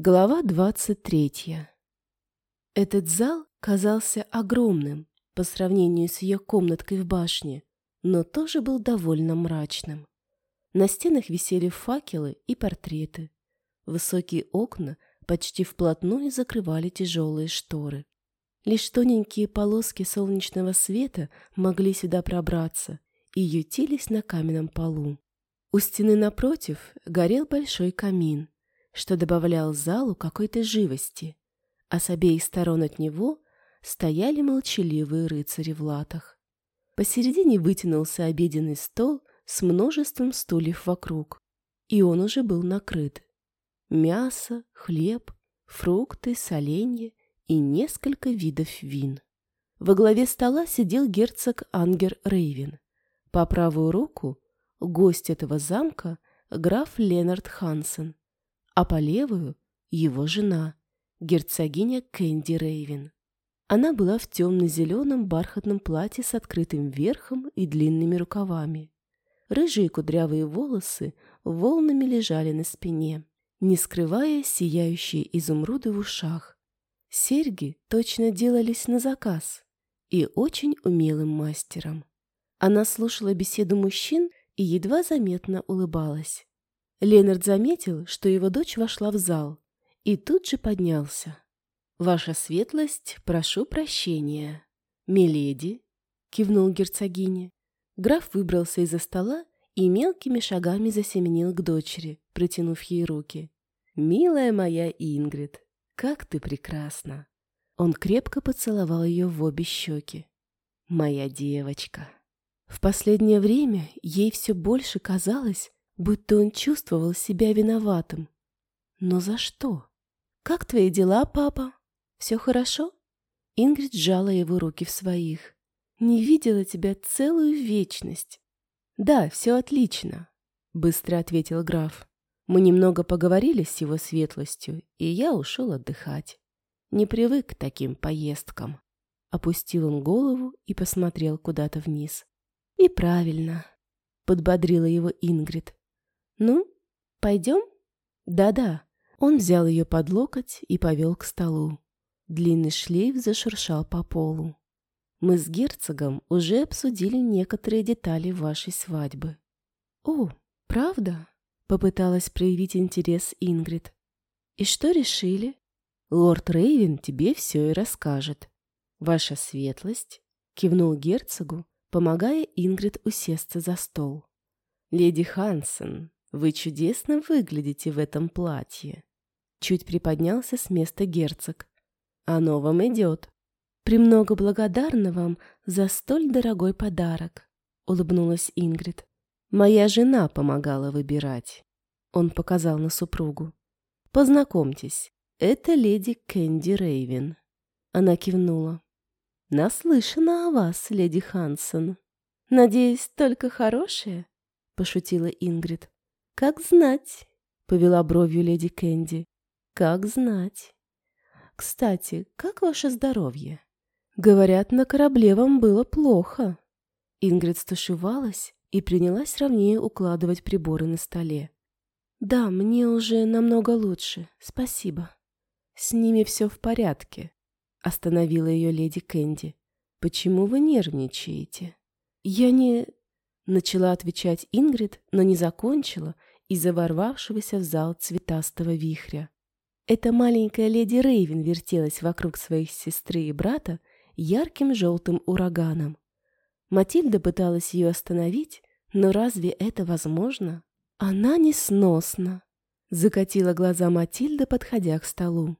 Глава 23. Этот зал казался огромным по сравнению с ее комнаткой в башне, но тоже был довольно мрачным. На стенах висели факелы и портреты. Высокие окна почти вплотную закрывали тяжелые шторы. Лишь тоненькие полоски солнечного света могли сюда пробраться и ютились на каменном полу. У стены напротив горел большой камин, что добавлял залу какой-то живости, а с обеих сторон от него стояли молчаливые рыцари в латах. Посередине вытянулся обеденный стол с множеством стульев вокруг, и он уже был накрыт. Мясо, хлеб, фрукты, соленья и несколько видов вин. Во главе стола сидел герцог Ангер Рейвен. По правую руку — гость этого замка — граф Ленард Хансен, а по левую — его жена, герцогиня Кэнди Рейвен. Она была в темно-зеленом бархатном платье с открытым верхом и длинными рукавами. Рыжие кудрявые волосы волнами лежали на спине, не скрывая сияющие изумруды в ушах. Серьги точно делались на заказ и очень умелым мастером. Она слушала беседу мужчин и едва заметно улыбалась. Ленард заметил, что его дочь вошла в зал, и тут же поднялся. «Ваша светлость, прошу прощения». «Миледи», — кивнул герцогине. Граф выбрался из-за стола и мелкими шагами засеменил к дочери, протянув ей руки. «Милая моя Ингрид, как ты прекрасна!» Он крепко поцеловал ее в обе щеки. «Моя девочка!» В последнее время ей все больше казалось, будто он чувствовал себя виноватым. Но за что? «Как твои дела, папа? Все хорошо?» Ингрид сжала его руки в своих. «Не видела тебя целую вечность». «Да, все отлично», — быстро ответил граф. «Мы немного поговорили с его светлостью, и я ушел отдыхать. Не привык к таким поездкам». Опустил он голову и посмотрел куда-то вниз. «И правильно», — подбодрила его Ингрид. «Ну, пойдем?» «Да-да». Он взял ее под локоть и повел к столу. Длинный шлейф зашуршал по полу. «Мы с герцогом уже обсудили некоторые детали вашей свадьбы». «О, правда?» — попыталась проявить интерес Ингрид. «И что решили?» «Лорд Рейвен тебе все и расскажет». «Ваша светлость?» — кивнул герцогу, помогая Ингрид усесться за стол. «Леди Хансен, вы чудесно выглядите в этом платье. Чуть приподнялся с места герцог. Оно вам идет. Премного благодарна вам за столь дорогой подарок, улыбнулась Ингрид. Моя жена помогала выбирать. Он показал на супругу. Познакомьтесь, это леди Кэнди Рейвен. Она кивнула. Наслышана о вас, леди Хансен. Надеюсь, только хорошее? Пошутила Ингрид. «Как знать», — повела бровью леди Кэнди. «Как знать». «Кстати, как ваше здоровье?» «Говорят, на корабле вам было плохо». Ингрид стушевалась и принялась ровнее укладывать приборы на столе. «Да, мне уже намного лучше, спасибо». «С ними все в порядке», — остановила ее леди Кэнди. «Почему вы нервничаете?» «Я не...» — начала отвечать Ингрид, но не закончила из-за ворвавшегося в зал цветастого вихря. Эта маленькая леди Рейвен вертелась вокруг своих сестры и брата ярким желтым ураганом. Матильда пыталась ее остановить, но разве это возможно? Она несносна. Закатила глаза Матильда, подходя к столу.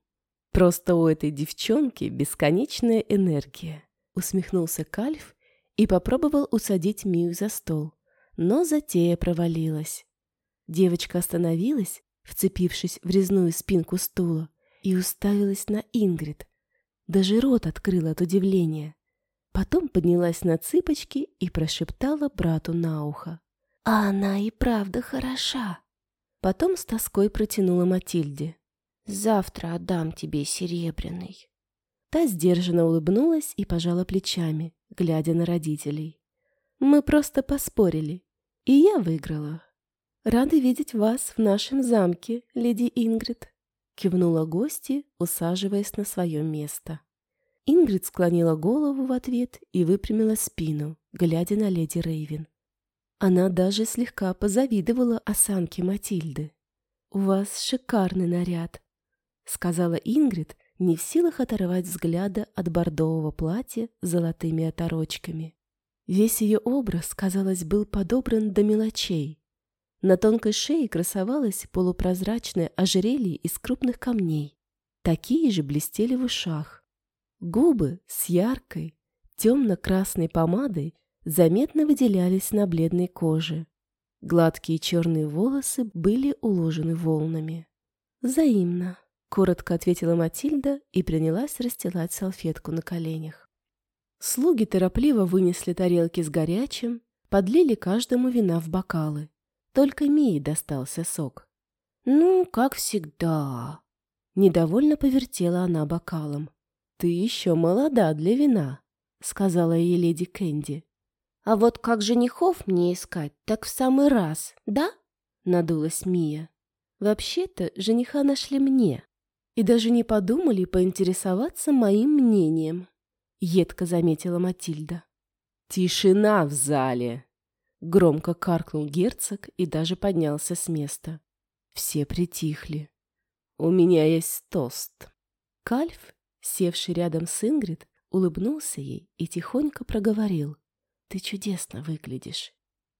Просто у этой девчонки бесконечная энергия. Усмехнулся Кальф и попробовал усадить Мию за стол, но затея провалилась. Девочка остановилась, вцепившись в резную спинку стула, и уставилась на Ингрид. Даже рот открыла от удивления. Потом поднялась на цыпочки и прошептала брату на ухо. «А она и правда хороша!» Потом с тоской протянула Матильде. «Завтра отдам тебе серебряный». Та сдержанно улыбнулась и пожала плечами, глядя на родителей. «Мы просто поспорили, и я выиграла». «Рады видеть вас в нашем замке, леди Ингрид», — кивнула гости, усаживаясь на свое место. Ингрид склонила голову в ответ и выпрямила спину, глядя на леди Рейвен. Она даже слегка позавидовала осанке Матильды. «У вас шикарный наряд», — сказала Ингрид, не в силах оторвать взгляда от бордового платья с золотыми оторочками. Весь ее образ, казалось, был подобран до мелочей. На тонкой шее красовалось полупрозрачное ожерелье из крупных камней. Такие же блестели в ушах. Губы с яркой, темно-красной помадой заметно выделялись на бледной коже. Гладкие черные волосы были уложены волнами. «Взаимно», — коротко ответила Матильда и принялась расстилать салфетку на коленях. Слуги торопливо вынесли тарелки с горячим, подлили каждому вина в бокалы. Только Мии достался сок. «Ну, как всегда». Недовольно повертела она бокалом. «Ты еще молода для вина», — сказала ей леди Кэнди. «А вот как женихов мне искать, так в самый раз, да?» — надулась Мия. «Вообще-то жениха нашли мне и даже не подумали поинтересоваться моим мнением», — едко заметила Матильда. «Тишина в зале!» Громко каркнул герцог и даже поднялся с места. Все притихли. «У меня есть тост». Кальф, севший рядом с Ингрид, улыбнулся ей и тихонько проговорил. «Ты чудесно выглядишь».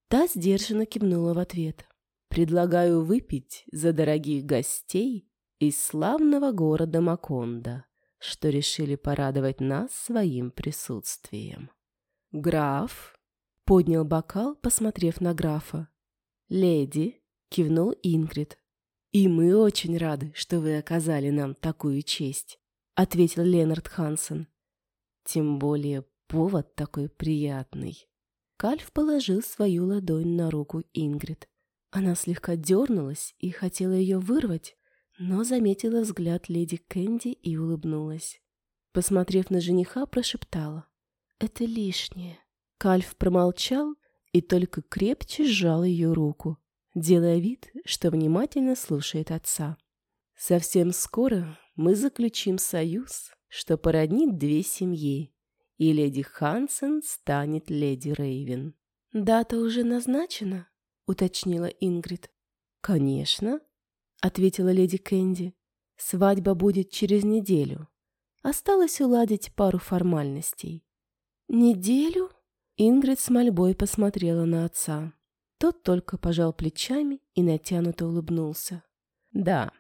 Та сдержанно кивнула в ответ. «Предлагаю выпить за дорогих гостей из славного города Маконда, что решили порадовать нас своим присутствием. Граф Поднял бокал, посмотрев на графа. «Леди», — кивнул Ингрид. «И мы очень рады, что вы оказали нам такую честь», — ответил Ленард Хансен. «Тем более повод такой приятный». Кальф положил свою ладонь на руку Ингрид. Она слегка дернулась и хотела ее вырвать, но заметила взгляд леди Кэнди и улыбнулась. Посмотрев на жениха, прошептала. «Это лишнее». Кальф промолчал и только крепче сжал ее руку, делая вид, что внимательно слушает отца. «Совсем скоро мы заключим союз, что породнит две семьи, и леди Хансен станет леди Рейвен». «Дата уже назначена?» — уточнила Ингрид. «Конечно», — ответила леди Кэнди. «Свадьба будет через неделю. Осталось уладить пару формальностей». «Неделю?» Ингрид с мольбой посмотрела на отца. Тот только пожал плечами и натянуто улыбнулся. «Да,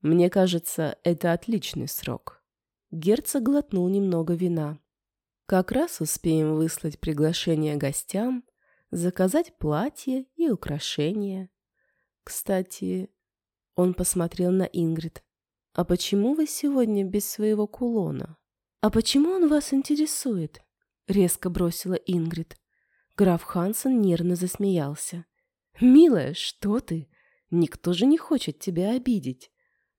мне кажется, это отличный срок». Герцог глотнул немного вина. «Как раз успеем выслать приглашение гостям, заказать платье и украшения. Кстати, он посмотрел на Ингрид. «А почему вы сегодня без своего кулона? А почему он вас интересует?» — резко бросила Ингрид. Граф Хансен нервно засмеялся. «Милая, что ты? Никто же не хочет тебя обидеть».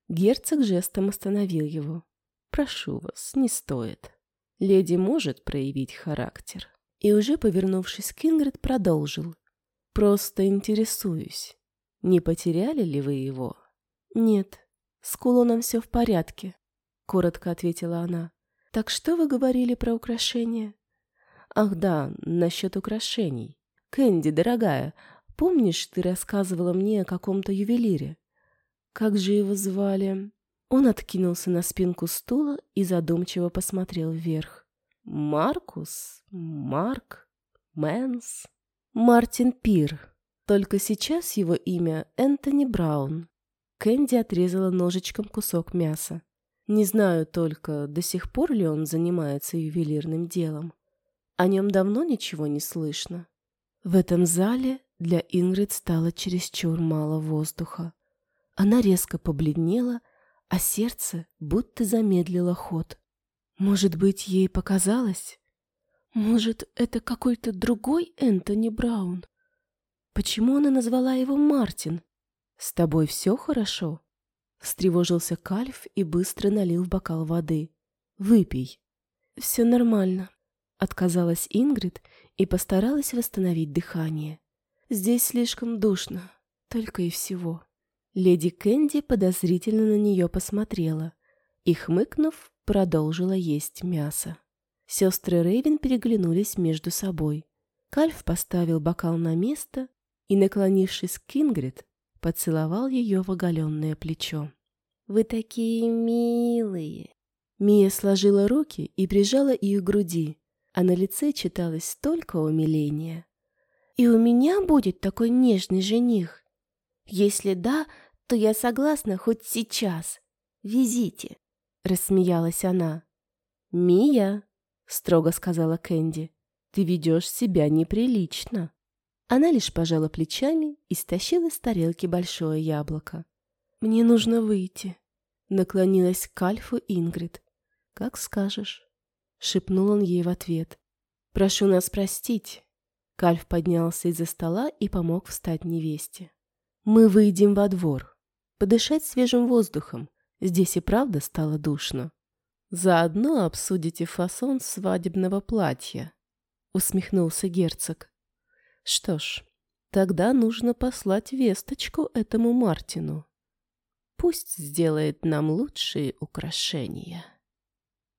Герцог жестом остановил его. «Прошу вас, не стоит. Леди может проявить характер». И уже повернувшись к Ингрид, продолжил. «Просто интересуюсь. Не потеряли ли вы его?» «Нет, с кулоном все в порядке», — коротко ответила она. «Так что вы говорили про украшения?» Ах да, насчет украшений. Кэнди, дорогая, помнишь, ты рассказывала мне о каком-то ювелире? Как же его звали? Он откинулся на спинку стула и задумчиво посмотрел вверх. Маркус? Марк? Мэнс? Мартин Пир. Только сейчас его имя Энтони Браун. Кэнди отрезала ножичком кусок мяса. Не знаю только, до сих пор ли он занимается ювелирным делом. О нем давно ничего не слышно. В этом зале для Ингрид стало чересчур мало воздуха. Она резко побледнела, а сердце будто замедлило ход. Может быть, ей показалось? Может, это какой-то другой Энтони Браун? Почему она назвала его Мартин? «С тобой все хорошо?» Встревожился Кальф и быстро налил в бокал воды. «Выпей». «Все нормально», Отказалась Ингрид и постаралась восстановить дыхание. Здесь слишком душно, только и всего. Леди Кэнди подозрительно на нее посмотрела и, хмыкнув, продолжила есть мясо. Сестры Рейвен переглянулись между собой. Кальф поставил бокал на место и, наклонившись к Ингрид, поцеловал ее в оголенное плечо. «Вы такие милые!» Мия сложила руки и прижала их к груди, а на лице читалось столько умиления. «И у меня будет такой нежный жених? Если да, то я согласна хоть сейчас. Везите!» — рассмеялась она. «Мия!» — строго сказала Кэнди. «Ты ведешь себя неприлично!» Она лишь пожала плечами и стащила с тарелки большое яблоко. «Мне нужно выйти», — наклонилась к Альфу Ингрид. «Как скажешь», — шепнул он ей в ответ. «Прошу нас простить». Кальф поднялся из-за стола и помог встать невесте. «Мы выйдем во двор, подышать свежим воздухом. Здесь и правда стало душно. Заодно обсудите фасон свадебного платья», — усмехнулся герцог. Что ж, тогда нужно послать весточку этому Мартину. Пусть сделает нам лучшие украшения.